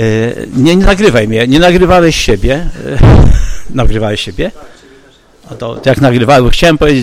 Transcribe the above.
E, nie, nie nagrywaj mnie, nie nagrywałeś siebie. E, nagrywałeś siebie? A to, to jak nagrywałem, chciałem powiedzieć,